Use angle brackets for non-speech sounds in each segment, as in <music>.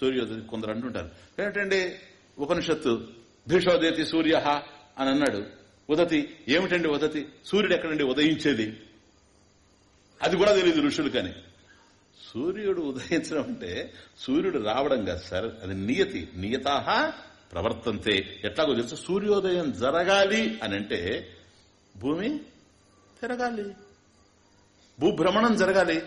సూర్యోదయం కొందరు అంటుంటారు. ఏమిటండి ఉపనిషత్తు? భీషోదేతి సూర్య అని అన్నాడు. ఉదతి ఏమిటండి ఉదతి? సూర్యుడు ఎక్కడండి ఉదయించేది? అది కూడా తెలియదు ఋషులు కానీ సూర్యుడు ఉదయించడం అంటే సూర్యుడు రావడం కాదు సార్ అది నియతి నియతాహ ప్రవర్తంతే. ఎట్లాగో తెలుసు? సూర్యోదయం జరగాలి అని అంటే భూమి తిరగాలి. భూభ్రమణం జరగాలి.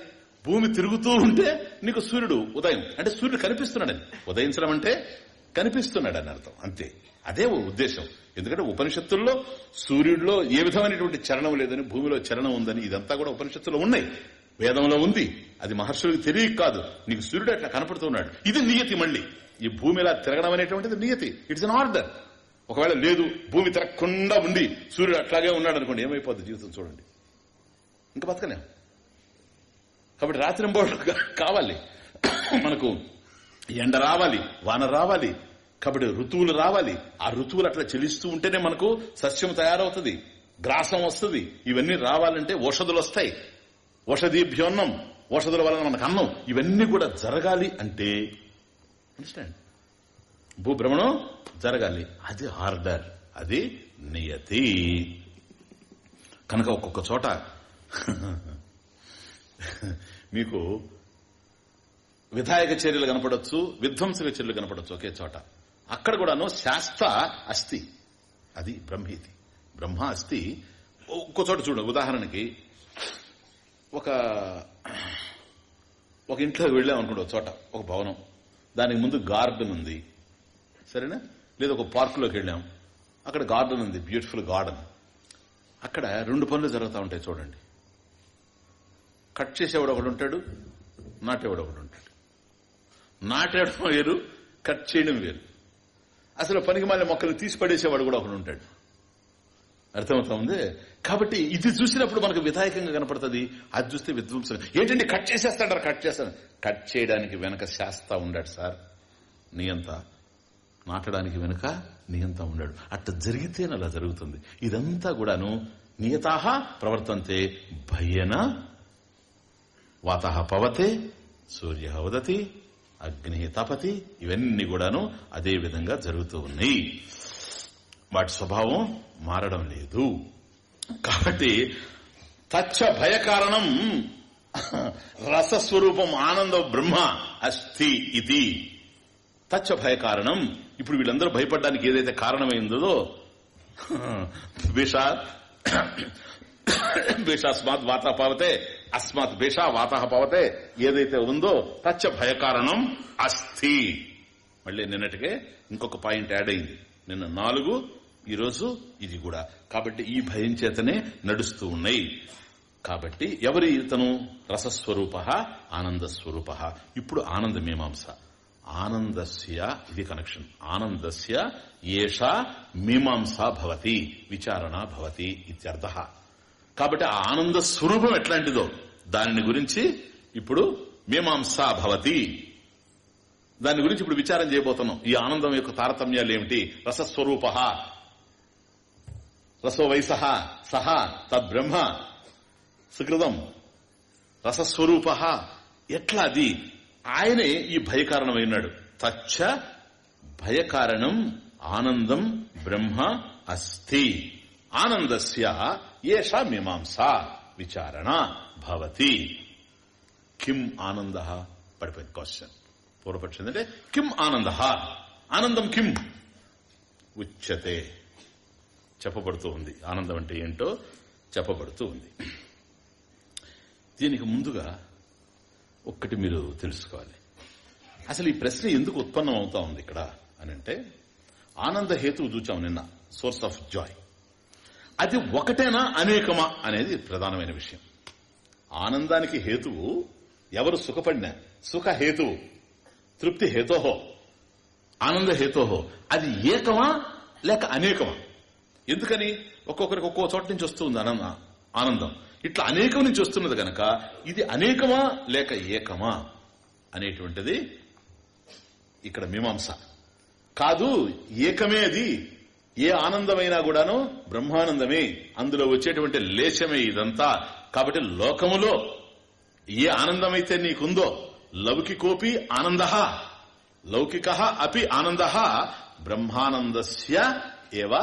భూమి తిరుగుతూ ఉంటే నీకు సూర్యుడు ఉదయం అంటే సూర్యుడు కనిపిస్తున్నాడని ఉదయించడం అంటే కనిపిస్తున్నాడు అని అర్థం. అంతే. అదే ఉద్దేశం. ఎందుకంటే ఉపనిషత్తుల్లో సూర్యుడిలో ఏ విధమైనటువంటి చరణం లేదని భూమిలో చరణం ఉందని ఇదంతా కూడా ఉపనిషత్తులో ఉన్నాయి. వేదంలో ఉంది. అది మహర్షులకు తెలియక కాదు. నీకు సూర్యుడు అట్లా కనపడుతున్నాడు. ఇది నియతి మళ్ళీ. ఈ భూమి ఇలా తిరగడం అనేటువంటిది నియతి. ఇట్స్ అన్ ఆర్డర్ ఒకవేళ లేదు భూమి తిరగకుండా ఉండి సూర్యుడు అట్లాగే ఉన్నాడు అనుకోండి ఏమైపోద్ది జీవితం చూడండి. ఇంకా బతకలేము కాబట్టి రాత్రింబోళ్ళు కావాలి. మనకు ఎండ రావాలి వాన రావాలి. కాబట్టి ఋతువులు రావాలి. ఆ ఋతువులు అట్లా చెలిస్తూ ఉంటేనే మనకు సస్యం తయారవుతుంది గ్రాసం వస్తుంది. ఇవన్నీ రావాలంటే ఔషధులు వస్తాయి. ఔషధీభ్యోన్నం ఔషధుల వలన మనకు అన్నం ఇవన్నీ కూడా జరగాలి అంటే అండర్స్టాండ్ భూభ్రమణం జరగాలి. అది ఆర్డర్ అది నియతి. కనుక ఒక్కొక్క చోట మీకు విధాయక చర్యలు కనపడచ్చు విధ్వంసక చర్యలు కనపడొచ్చు ఒకే చోట. అక్కడ కూడాను శాస్త అస్థి అది బ్రహ్మీతి. బ్రహ్మ అస్థి ఒక్కో చోట చూడు ఉదాహరణకి ఒక ఒక ఇంట్లోకి వెళ్ళాం అనుకోండి ఒక చోట ఒక భవనం. దానికి ముందు గార్డెన్ ఉంది. సరేనా? లేదా ఒక పార్కులోకి వెళ్ళాం. అక్కడ గార్డెన్ ఉంది బ్యూటిఫుల్ గార్డెన్. అక్కడ రెండు పనులు జరుగుతూ ఉంటాయి చూడండి. కట్ చేసేవాడు ఒకడు ఉంటాడు నాటేవాడు ఒకడు ఉంటాడు. నాటేయడం వేరు కట్ చేయడం వేరు. అసలు పనికి మళ్ళీ మొక్కలు తీసి పడేసేవాడు కూడా ఒకడు ఉంటాడు. అర్థమవుతా ఉంది కాబట్టి ఇది చూసినప్పుడు మనకు విధాయకంగా కనపడుతుంది. అది చూస్తే విధ్వంసం ఏంటంటే కట్ చేసేస్తాడారు కట్ చేస్తాను కట్ చేయడానికి వెనక శాస్త ఉండాడు సార్. నియంత నాటడానికి వెనుక నియంత ఉండాడు. అట్ట జరిగితేనే అలా జరుగుతుంది. ఇదంతా కూడాను నియతాహ ప్రవర్తంతే భయన వాత పవతే సూర్య ఉదతి అగ్ని తపతి ఇవన్నీ కూడాను అదే విధంగా జరుగుతూ ఉన్నాయి. వాటి స్వభావం మారడం లేదు. కాబట్టి తచ్చ భయ కారణం రసస్వరూపం ఆనంద బ్రహ్మ అస్థి ఇది. తచ్చ భయ కారణం ఇప్పుడు వీళ్ళందరూ భయపడడానికి ఏదైతే కారణమైందో విషా విషాస్మాత్ వాత పావతే అస్మాత్ భేష వాత పవతే ఏదైతే ఉందో తచ్చ భయకారణం అస్థి. మళ్ళీ నిన్నటికే ఇంకొక పాయింట్ యాడ్ అయింది. నిన్న నాలుగు ఈరోజు ఇది కూడా. కాబట్టి ఈ భయం చేతనే నడుస్తూ ఉన్నాయి. కాబట్టి ఎవరి ఇతను? రసస్వరూప ఆనంద స్వరూప ఇప్పుడు ఆనంద మీమాంస. ఆనందస్య ఇది కనెక్షన్ ఆనందస్య ఏషా మీమాంస భవతి విచారణ భవతి ఇత్యర్థ. కాబట్టి ఆ ఆనంద స్వరూపం ఎట్లాంటిదో దానిని గురించి ఇప్పుడు మీమాంసా భవతి. దాని గురించి ఇప్పుడు విచారం చేయబోతున్నాం. ఈ ఆనందం యొక్క తారతమ్యాలు ఏమిటి? రసస్వరూప. రసోవయస సహ. తద్బ్రహ్మ. సుకృతం. రసస్వరూప. ఎట్లా అది ఆయనే ఈ భయకారణమైనాడు తచ్చ భయకారణం ఆనందం బ్రహ్మ అస్థి. ఆనందస్య ఏషా మీమాంసా విచారణ భవతి కిం ఆనంద పడిపోయింది క్వశ్చన్ పూర్వపక్షం అంటే కిం ఆనంద ఆనందం కిం ఉచ్యతే చెప్పబడుతూ ఉంది ఆనందం అంటే ఏంటో చెప్పబడుతూ ఉంది దీనికి ముందుగా ఒక్కటి మీరు తెలుసుకోవాలి అసలు ఈ ప్రశ్న ఎందుకు ఉత్పన్నం అవుతా ఉంది ఇక్కడ అని అంటే ఆనంద హేతువు చూచాం నిన్న సోర్స్ ఆఫ్ జాయ్ అది ఒకటేనా అనేకమా అనేది ప్రధానమైన విషయం. ఆనందానికి హేతువు ఎవరు సుఖపడినా సుఖ హేతువు తృప్తి హేతోహో ఆనంద హేతోహో అది ఏకమా లేక అనేకమా? ఎందుకని? ఒక్కొక్కరికి ఒక్కో చోట నుంచి వస్తుంది ఆనంద ఆనందం. ఇట్లా అనేకం నుంచి వస్తున్నది గనక ఇది అనేకమా లేక ఏకమా అనేటువంటిది ఇక్కడ మీమాంస. కాదు ఏకమే అది ఏ ఆనందమైనా కూడాను బ్రహ్మానందమే. అందులో వచ్చేటువంటి లేశమే ఇదంతా. కాబట్టి లోకములో ఏ ఆనందమైతే నీకుందో లౌకికోపి ఆనంద లౌకిక అపి ఆనంద బ్రహ్మానందస్య ఏవ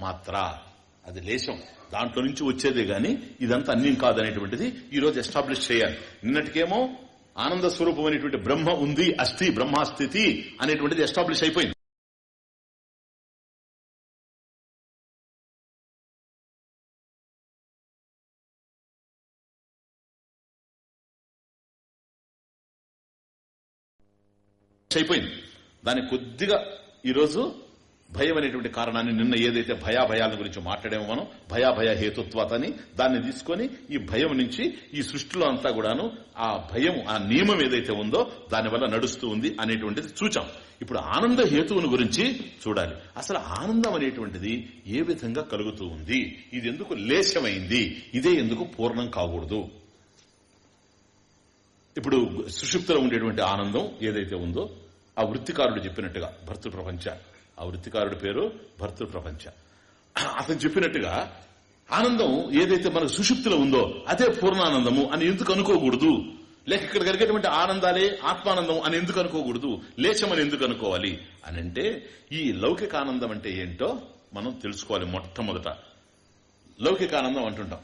మాత్ర. అది లేశం. దాంట్లో నుంచి వచ్చేదే గాని ఇదంతా అన్యం కాదనేటువంటిది ఈ రోజు ఎస్టాబ్లిష్ చేయాలి. నిన్నటికేమో ఆనంద స్వరూపం అనేటువంటి బ్రహ్మ ఉంది అస్థి బ్రహ్మాస్థితి అనేటువంటిది ఎస్టాబ్లిష్ అయిపోయింది. అయిపోయింది. దాని కొద్దిగా ఈరోజు భయం అనేటువంటి కారణాన్ని నిన్న ఏదైతే భయాభయాల గురించి మాట్లాడామో మనం భయాభయ హేతుత్వాతని దాన్ని తీసుకొని ఈ భయం నుంచి ఈ సృష్టిలో అంతా కూడాను ఆ భయం ఆ నియమం ఏదైతే ఉందో దానివల్ల నడుస్తూ ఉంది అనేటువంటిది చూచాం. ఇప్పుడు ఆనంద హేతువుని గురించి చూడాలి. అసలు ఆనందం అనేటువంటిది ఏ విధంగా కలుగుతూ ఉంది? ఇది ఎందుకు లేశమైంది? ఇదే ఎందుకు పూర్ణం కాకూడదు? ఇప్పుడు సుషుప్తిలో ఉండేటువంటి ఆనందం ఏదైతే ఉందో ఆ వృత్తికారుడు చెప్పినట్టుగా భర్తృ ప్రపంచ. ఆ వృత్తికారుడి పేరు భర్తృ ప్రపంచ. అతను చెప్పినట్టుగా ఆనందం ఏదైతే మనకు సుషుప్తిలో ఉందో అదే పూర్ణానందము అని ఎందుకు అనుకోకూడదు? లేక ఇక్కడ కలిగేటువంటి ఆనందాలే ఆత్మానందం అని ఎందుకు అనుకోకూడదు? లేచమని ఎందుకు అనుకోవాలి? అని అంటే ఈ లౌకిక ఆనందం అంటే ఏంటో మనం తెలుసుకోవాలి మొట్టమొదట. లౌకిక ఆనందం అంటుంటాం.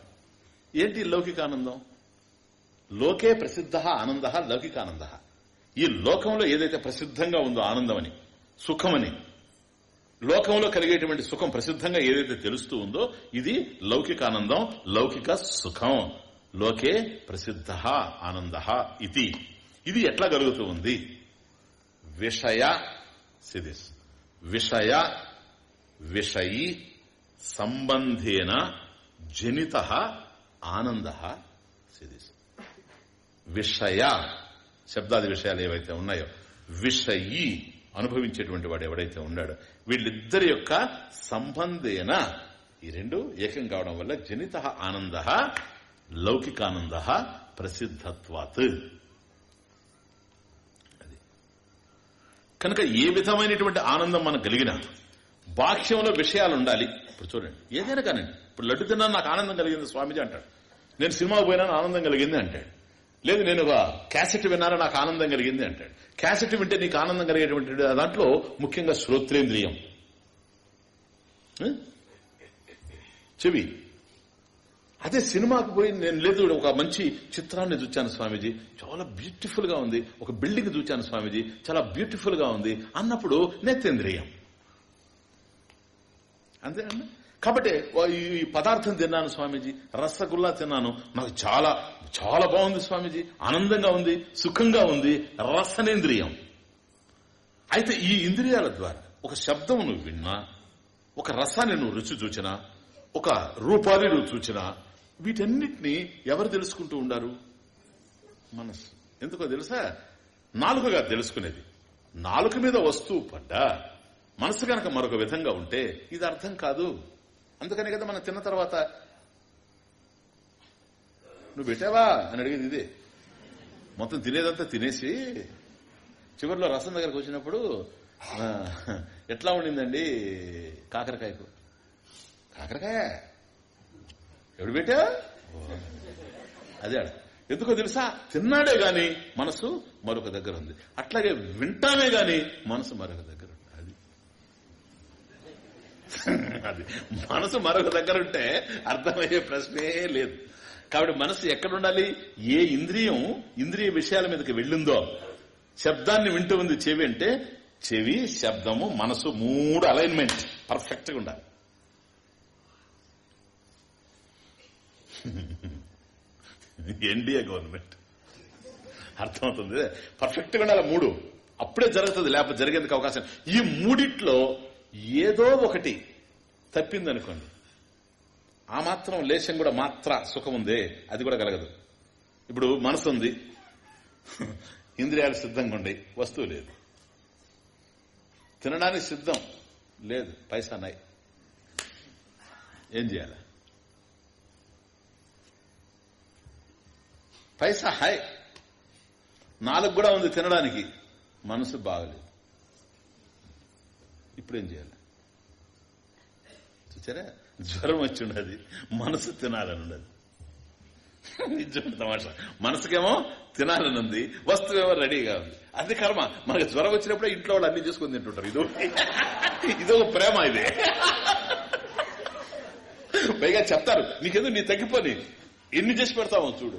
ఏంటి లౌకిక ఆనందం లోకే ప్రసిద్ధ ఆనంద లౌకికానంద. ఈ లోకంలో ఏదైతే ప్రసిద్ధంగా ఉందో ఆనందమని సుఖమని లోకంలో కలిగేటువంటి సుఖం ప్రసిద్ధంగా ఏదైతే తెలుస్తూ ఉందో ఇది లౌకిక ఆనందం లౌకిక సుఖం. లోకే ప్రసిద్ధ ఆనంద ఇది. ఇది ఎట్లా కలుగుతూ ఉంది? విషయ సిదిస్. విషయ విషయీ సంబంధేన జనిత ఆనంద సిదిస్. విషయ శబ్దాది విషయాలు ఏవైతే ఉన్నాయో విషయీ అనుభవించేటువంటి వాడు ఎవడైతే ఉన్నాడో వీళ్ళిద్దరి యొక్క సంబంధేన ఈ రెండు ఏకం కావడం వల్ల జనిత ఆనంద లౌకికానంద ప్రసిద్ధత్వాత్. అది. కనుక ఏ విధమైనటువంటి ఆనందం మనకు కలిగినా బాహ్యంలో విషయాలు ఉండాలి. ఇప్పుడు చూడండి ఏదైనా కానండి ఇప్పుడు లడ్డు తిన్నాను నాకు ఆనందం కలిగింది స్వామిజీ అంటాడు. నేను సినిమాకు పోయినా ఆనందం కలిగింది అంటాడు. లేదు నేను ఒక క్యాసెట్ విన్నారా? నాకు ఆనందం కలిగింది అంటాడు. క్యాసెట్ వింటే నీకు ఆనందం కలిగేటువంటి దాంట్లో ముఖ్యంగా శ్రోత్రేంద్రియం. చెవి. అదే సినిమాకు పోయి నేను లేదు ఒక మంచి చిత్రాన్ని చూచాను స్వామీజీ. చాలా బ్యూటిఫుల్గా ఉంది. ఒక బిల్డింగ్ చూచాను స్వామీజీ. చాలా బ్యూటిఫుల్గా ఉంది. అన్నప్పుడు నేత్రేంద్రియం. అంతేనండి కాబట్టి ఈ పదార్థం తిన్నాను స్వామీజీ రసగుల్లా తిన్నాను. నాకు చాలా చాలా బాగుంది స్వామీజీ. ఆనందంగా ఉంది సుఖంగా ఉంది. రసనేంద్రియం. అయితే ఈ ఇంద్రియాల ద్వారా ఒక శబ్దం నువ్వు విన్నా ఒక రసాన్ని నువ్వు రుచి చూచినా ఒక రూపాన్ని నువ్వు చూచినా వీటన్నిటినీ ఎవరు తెలుసుకుంటూ ఉండారు? మనసు. ఎందుకో తెలుసా? నాలుగుగా తెలుసుకునేది. నాలుగు మీద వస్తువు పడ్డా మనసు కనుక మరొక విధంగా ఉంటే ఇది అర్థం కాదు. అందుకనే కదా మనం తిన్న తర్వాత నువ్వు పెట్టావా? అని అడిగేది ఇదే. మొత్తం తినేదంతా తినేసి చివరిలో రసం దగ్గరకు వచ్చినప్పుడు ఎట్లా ఉండిందండి కాకరకాయకు? కాకరకాయ? ఎవడు పెట్టా? అదే ఎందుకో తెలుసా? తిన్నాడే గాని మనసు మరొక దగ్గర ఉంది. అట్లాగే వింటామే గాని మనసు మరొక దగ్గర అది. మనసు మరొక దగ్గర ఉంటే అర్థమయ్యే ప్రశ్నే లేదు. కాబట్టి మనసు ఎక్కడ ఉండాలి ఏ ఇంద్రియం ఇంద్రియ విషయాల మీదకి వెళ్ళిందో. శబ్దాన్ని వింటూ ఉంది చెవి అంటే చెవి శబ్దము మనసు మూడు అలైన్మెంట్ పర్ఫెక్ట్గా ఉండాలి. ఎన్డీఏ గవర్నమెంట్ అర్థమవుతుంది? పర్ఫెక్ట్గా ఉండాలి మూడు. అప్పుడే జరుగుతుంది లేకపోతే జరిగేందుకు అవకాశం. ఈ మూడిట్లో ఏదో ఒకటి తప్పిందనుకోండి. ఆ మాత్రం లేశం కూడా మాత్ర సుఖం ఉందే అది కూడా కలగదు. ఇప్పుడు మనసు ఉంది. ఇంద్రియాలు సిద్ధంగా ఉండే వస్తువు లేదు. తినడానికి సిద్ధం లేదు పైసా నాయి. ఏం చేయాలి? పైసా హాయ్ నాలుగు కూడా ఉంది తినడానికి. మనసు బాగలేదు. ఇప్పుడేం చేయాలి? చూచారా? జ్వరం వచ్చి ఉండదు మనసు తినాలని ఉండదు ఇది తమాషా మనసుకేమో తినాలనుంది వస్తువేమో రెడీగా ఉంది. అది కర్మ. మనకు జ్వరం వచ్చినప్పుడే ఇంట్లో వాళ్ళు అన్ని చేసుకుని తింటుంటారు. ఇది ఇది ఒక ప్రేమ ఇది. పైగా చెప్తారు నీకెందుకు? నీ తగ్గిపోని. ఎన్ని చేసి పెడతామో చూడు.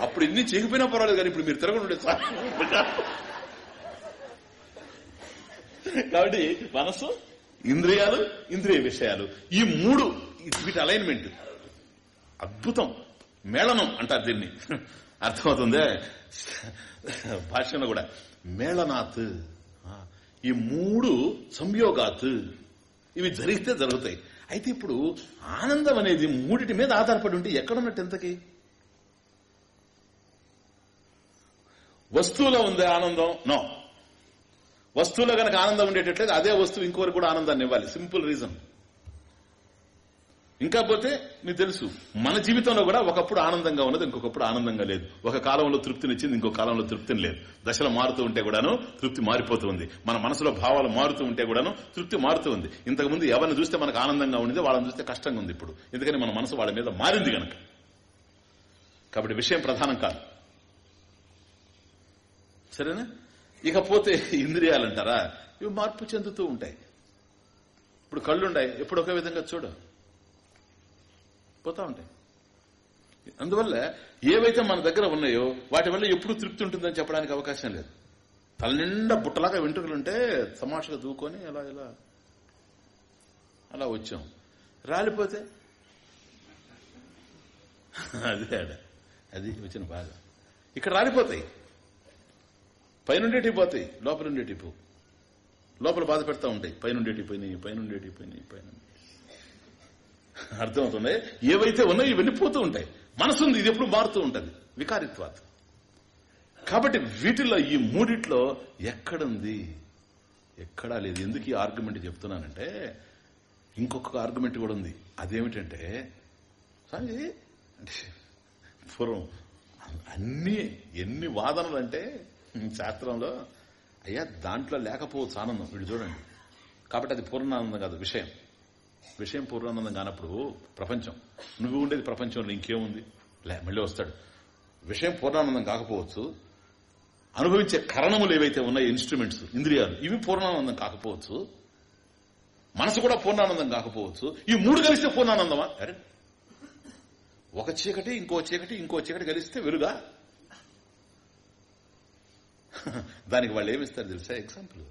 అప్పుడు ఎన్ని చేయకపోయినా పర్వాలేదు కానీ ఇప్పుడు మీరు తిరగండి సార్ కాబట్టి మనసు ఇంద్రియాలు ఇంద్రియ విషయాలు. ఈ మూడు వీటి అలైన్మెంట్ అద్భుతం. మేళనం అంటారు దీన్ని. అర్థమవుతుందే? భాషలో కూడా. మేళనాత్. ఈ మూడు సంయోగాత్. ఇవి జరిగితే జరుగుతాయి. అయితే ఇప్పుడు ఆనందం అనేది మూడిటి మీద ఆధారపడి ఉంటే ఎక్కడున్నట్టు ఎంతకి? వస్తువులో ఉంది ఆనందం? నో. వస్తువులో కనుక ఆనందం ఉండేటట్లయితే అదే వస్తువు ఇంకొకరికి కూడా ఆనందాన్ని ఇవ్వాలి. Simple reason. ఇంకా పోతే మీకు తెలుసు మన జీవితంలో కూడా ఒకప్పుడు ఆనందంగా ఉన్నది ఇంకొకప్పుడు ఆనందంగా లేదు. ఒక కాలంలో తృప్తినిచ్చింది ఇంకో కాలంలో తృప్తిని లేదు. దశలు మారుతూ ఉంటే కూడాను తృప్తి మారిపోతూ ఉంది. మన మనసులో భావాలు మారుతూ ఉంటే కూడాను తృప్తి మారుతూ ఉంది. ఇంతకుముందు ఎవరిని చూస్తే మనకు ఆనందంగా ఉండేది వాళ్ళని చూస్తే కష్టంగా ఉంది ఇప్పుడు. ఎందుకని మన మనసు వాళ్ళ మీద మారింది గనక. కాబట్టి విషయం ప్రధానం కాదు. సరేనా? ఇకపోతే ఇంద్రియాలు అంటారా ఇవి మార్పు చెందుతూ ఉంటాయి. ఇప్పుడు కళ్ళుండాయి. ఎప్పుడు ఒకే విధంగా చూడు. పోతా ఉంటాయి. అందువల్ల ఏవైతే మన దగ్గర ఉన్నాయో వాటి వల్ల ఎప్పుడు తృప్తి ఉంటుందని చెప్పడానికి అవకాశం లేదు. తల నిండా బుట్టలాగా వెంట్రుకలుంటే తమాషగా దూకొని ఎలా ఇలా అలా వచ్చాం. రాలిపోతే? అదే. అది వచ్చిన బాధ. ఇక్కడ రాలిపోతాయి. పైనుండేటి పోతాయి లోపలుండేటి పో. లోపల బాధ పెడతా ఉంటాయి పైనుండేటి పోయినాయి పైనుండేటి పోయినాయి పైన అర్థమవుతుంది? ఏవైతే ఉన్నాయో ఇవన్నీ పోతూ ఉంటాయి. మనసుంది ఇది ఎప్పుడు మారుతూ ఉంటది. వికారిత్వాత. కాబట్టి వీటిలో ఈ మూడిట్లో ఎక్కడుంది? ఎక్కడా లేదు. ఎందుకు ఈ ఆర్గ్యుమెంట్ చెప్తున్నానంటే ఇంకొక ఆర్గ్యుమెంట్ కూడా ఉంది. అదేమిటంటే స్వామి అంటే పూర్వం అన్ని ఎన్ని వాదనలు అంటే శాస్త్రంలో అయ్యా దాంట్లో లేకపోవచ్చు ఆనందం. వీడు చూడండి. కాబట్టి అది పూర్ణానందం కాదు విషయం. విషయం పూర్ణానందం కానప్పుడు ప్రపంచం. నువ్వు ఉండేది ప్రపంచంలో ఇంకేముంది? లే మళ్ళీ వస్తాడు. విషయం పూర్ణానందం కాకపోవచ్చు అనుభవించే కరణములు ఏవైతే ఉన్నాయో ఇన్స్ట్రుమెంట్స్ ఇంద్రియాలు ఇవి పూర్ణానందం కాకపోవచ్చు. మనసు కూడా పూర్ణానందం కాకపోవచ్చు. ఈ మూడు కలిస్తే పూర్ణానందమా? అరే. ఒక చీకటి ఇంకో చీకటి ఇంకో చీకటి కలిస్తే వెలుగా. దానికి వాళ్ళు ఏమిస్తారు తెలుసా? ఎగ్జాంపుల్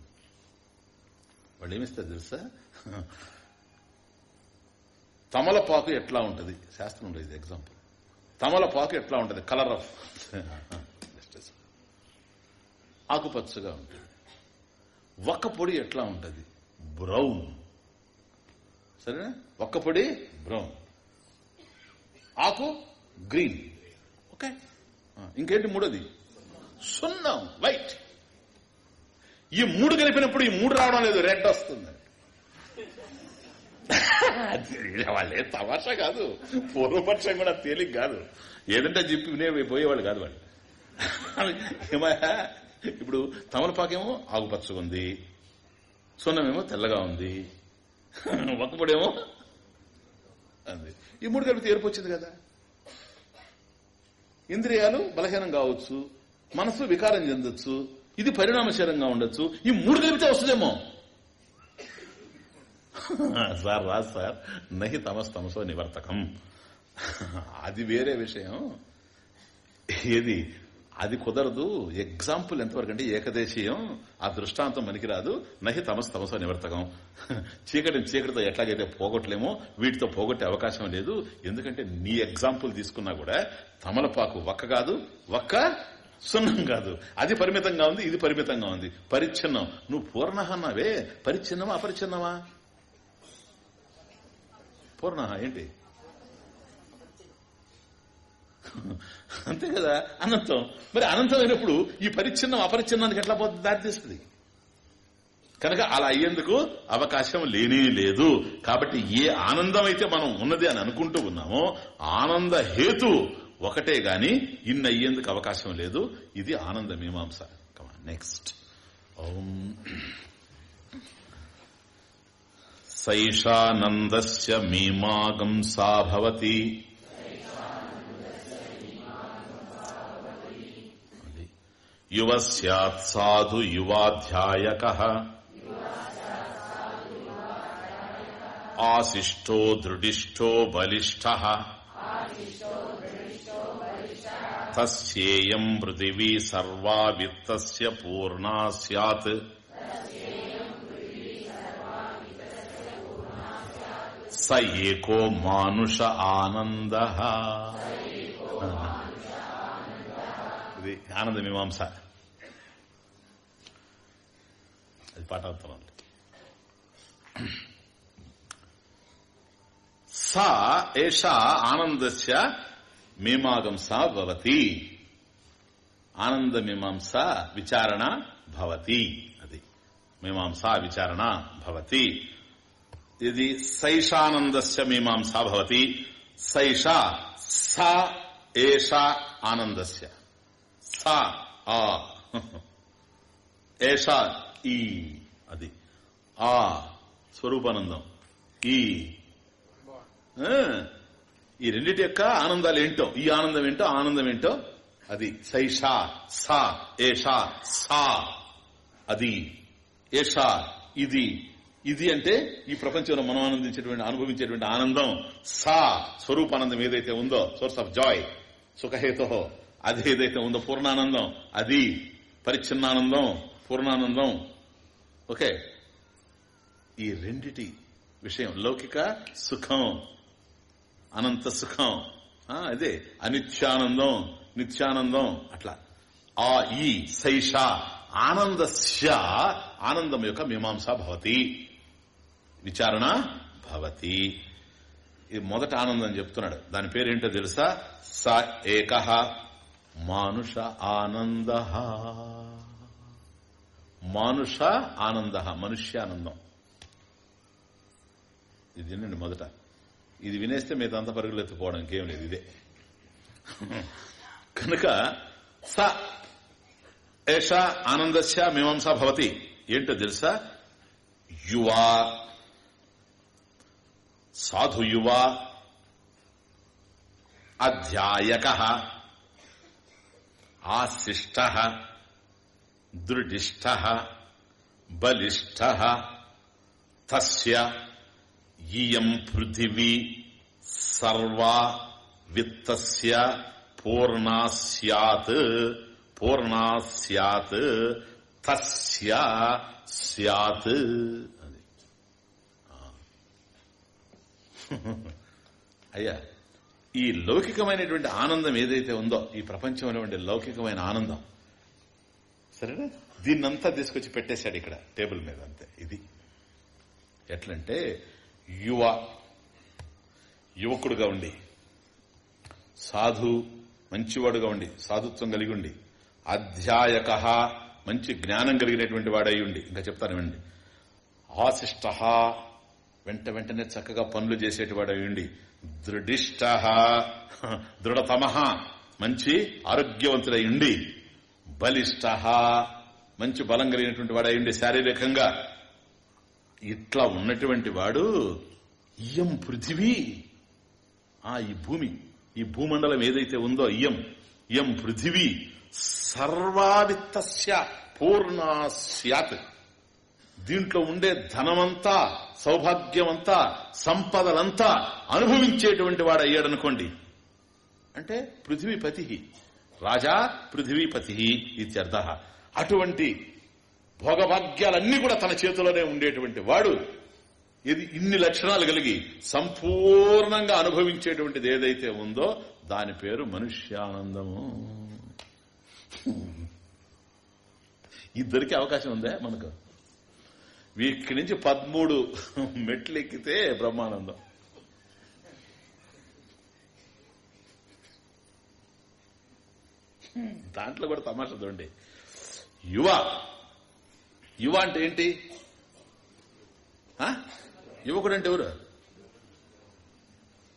వాళ్ళు ఏమిస్తారు తెలుసా? తమలపాకు ఎట్లా ఉంటుంది? శాస్త్రంలో ఇది ఎగ్జాంపుల్ తమలపాకు ఎట్లా ఉంటుంది? కలర్ ఆఫ్ ఆకుపచ్చగా ఉంటుంది. ఒక్క పొడి ఎట్లా ఉంటుంది? బ్రౌన్ సరేనా? ఒక్క పొడి బ్రౌన్ ఆకు గ్రీన్ ఓకే ఇంకేంటి మూడోది? సున్నం వైట్. ఈ మూడు కలిపినప్పుడు ఈ మూడు రావడం లేదు రెడ్ వస్తుంది. వాళ్ళే తమాషా కాదు. పూర్వపక్షం కూడా తేలిక కాదు. ఏదంటే చెప్పి వినేపోయేవాళ్ళు కాదు వాళ్ళు. ఏమయ్యా ఇప్పుడు తమలపాకేమో ఆకుపచ్చగా ఉంది సున్నమేమో తెల్లగా ఉంది ఒక్కపడేమో అంది. ఈ మూడు కలిపి ఏర్పొచ్చింది కదా. ఇంద్రియాలు బలహీనం కావచ్చు మనసు వికారం చెందొచ్చు ఇది పరిణామశీలంగా ఉండొచ్చు ఈ మూడు కలిపితే వస్తుందేమో? <laughs> సార్ రాదు సార్. నహి తమస్ తమసో నివర్తకం. <laughs> అది వేరే విషయం. ఏది? అది కుదరదు. ఎగ్జాంపుల్ ఎంతవరకు అంటే ఏకదేశీయం. ఆ దృష్టాంతం పనికిరాదు. నహి తమస్ తమసో నివర్తకం. <laughs> చీకటిని చీకటితో ఎట్లాగైతే పోగొట్టలేమో వీటితో పోగొట్టే అవకాశం లేదు. ఎందుకంటే నీ ఎగ్జాంపుల్ తీసుకున్నా కూడా తమలపాకు ఒక్క కాదు ఒక్క సున్నం కాదు. అది పరిమితంగా ఉంది ఇది పరిమితంగా ఉంది. పరిచ్ఛిన్నం. నువ్వు పూర్ణ అన్నావే. పరిచ్ఛిన్నమా అపరిచ్ఛిన్నమా? పూర్ణ ఏంటి? అంతే కదా? అనంతం. మరి అనంతమైనప్పుడు ఈ పరిచ్ఛిన్నం అపరిచ్ఛిన్నానికి ఎట్లా పోతుంది? దారి తీస్తుంది. కనుక అలా అయ్యేందుకు అవకాశం లేనే లేదు. కాబట్టి ఏ ఆనందం అయితే మనం ఉన్నది అని అనుకుంటూ ఉన్నామో ఆనంద హేతు ఒకటే గాని ఇన్ని అయ్యేందుకు అవకాశం లేదు. ఇది ఆనంద మీమాంస. నెక్స్ట్ ఓం. సైషానందస్య మీమాగంసా యువ సత్ సాధు యువాధ్యాయక. ఆశిష్టో దృఢిష్టో బలిష్ట. తస్యేయం పృథివీ సర్వా విత్తస్య పూర్ణా సత్ స ఏకో మానుష ఆనంద. ఇది ఆనంద మీమాంస. అది పాట అవుతున్నాం సా ఏషా ఆనందస్య మీమాంస భవతి. ఆనంద మీమాంస విచారణ భవతి. అది. మీమాంస విచారణ భవతి. ఇది సైషానందస్య మీమాంస భవతి. సైషా సా ఏషా ఆనందస్య. సా ఆ. <laughs> ఏషా ఈ. అది. ఆ. స్వరూపానందం. ఈ. ఈ రెండిటి యొక్క ఆనందాలు ఏంటో? ఈ ఆనందం ఏంటో? ఆనందం ఏంటో? అది సైషా సా ఏషా సా. అది ఏషా ఇది. ఇది అంటే ఈ ప్రపంచంలో మనం ఆనందించేటువంటి అనుభవించేటువంటి ఆనందం. సా స్వరూపానందం ఏదైతే ఉందో సోర్స్ ఆఫ్ జాయ్ సుఖహేతు అది ఏదైతే ఉందో పూర్ణానందం. అది పరిచ్ఛిన్నానందం పూర్ణానందం. ఓకే? ఈ రెండిటి విషయం లౌకిక సుఖం. అనంత సుఖం. అదే. అనిత్యానందం నిత్యానందం అట్లా. ఆ ఈ సైష ఆనందస్య ఆనందం యొక్క మీమాంస భవతి. విచారణ భవతి. ఇది మొదట ఆనందం చెప్తున్నాడు. దాని పేరేంటో తెలుసా? స ఏక మానుష ఆనంద. మానుష ఆనంద మనుష్యానందం. ఇది మొదట. ఇది వినేస్తే మీద పరుగులు ఎత్తుకోవడం ఇంకేం లేదు ఇదే. <laughs> కనుక స ఏష ఆనందస్య మీమాంస భవతి. ఏంటో తెలుసా? యువ సాధు యువ అధ్యాయక ఆశిష్ట దృఢిష్ట బలిష్ట తస్య ఇయం పృథివీ సర్వా విత్తస్య పూర్ణా సత్ పూర్ణా సత్ తస్య సత్ అది <laughs> అయ్యా ఈ లౌకికమైనటువంటి ఆనందం ఏదైతే ఉందో ఈ ప్రపంచంలో ఉండే లౌకికమైన ఆనందం సరేనా? దీన్నంతా తీసుకొచ్చి పెట్టేశాడు ఇక్కడ టేబుల్ మీద అంతే ఇది. ఎట్లంటే యువ యువకుడుగా ఉండి సాధు మంచివాడుగా ఉండి సాధుత్వం కలిగి ఉండి అధ్యాయక మంచి జ్ఞానం కలిగినటువంటి వాడై ఉండి ఇంకా చెప్తాను వినండి. ఆశిష్ట వెంట వెంటనే చక్కగా పనులు చేసేటివాడై ఉండి దృఢిష్ట దృఢతమ మంచి ఆరోగ్యవంతుడై ఉండి బలిష్ట మంచి బలం కలిగినటువంటి వాడై ఉండి శారీరకంగా ఇట్లా ఉన్నటువంటి వాడు ఇయం పృథివీ. ఆ ఈ భూమి ఈ భూమండలం ఏదైతే ఉందో ఇయం ఇయం పృథివీ. సర్వావిత్తస్య పూర్ణా సత్ దీంట్లో ఉండే ధనమంతా సౌభాగ్యమంతా సంపదలంతా అనుభవించేటువంటి వాడు అయ్యాడనుకోండి అంటే పృథివీపతి రాజా పృథివీపతి ఇత్యర్థ. అటువంటి భోగభాగ్యాలన్నీ కూడా తన చేతిలోనే ఉండేటువంటి వాడు ఇది ఇన్ని లక్షణాలు కలిగి సంపూర్ణంగా అనుభవించేటువంటిది ఏదైతే ఉందో దాని పేరు మనుష్యానందము. ఇద్దరికి అవకాశం ఉందా మనకు. వీటి నుంచి పదమూడు మెట్లు ఎక్కితే బ్రహ్మానందం. దాంట్లో కూడా తమాషా చూడండి. యువ యువ అంటే ఏంటి? ఆ? యువకుడు అంటే ఎవరు?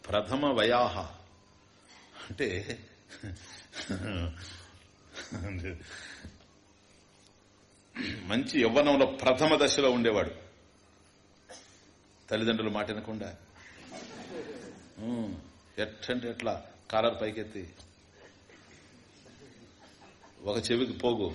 ప్రథమ వయాహ. అంటే మంచి యవ్వనంలో ప్రథమ దశలో ఉండేవాడు. తల్లిదండ్రులు మాట వినకుండా. ఎట్టంటే ఎట్లా? కాలర్ పైకెత్తి. ఒక చెవికి పోగు.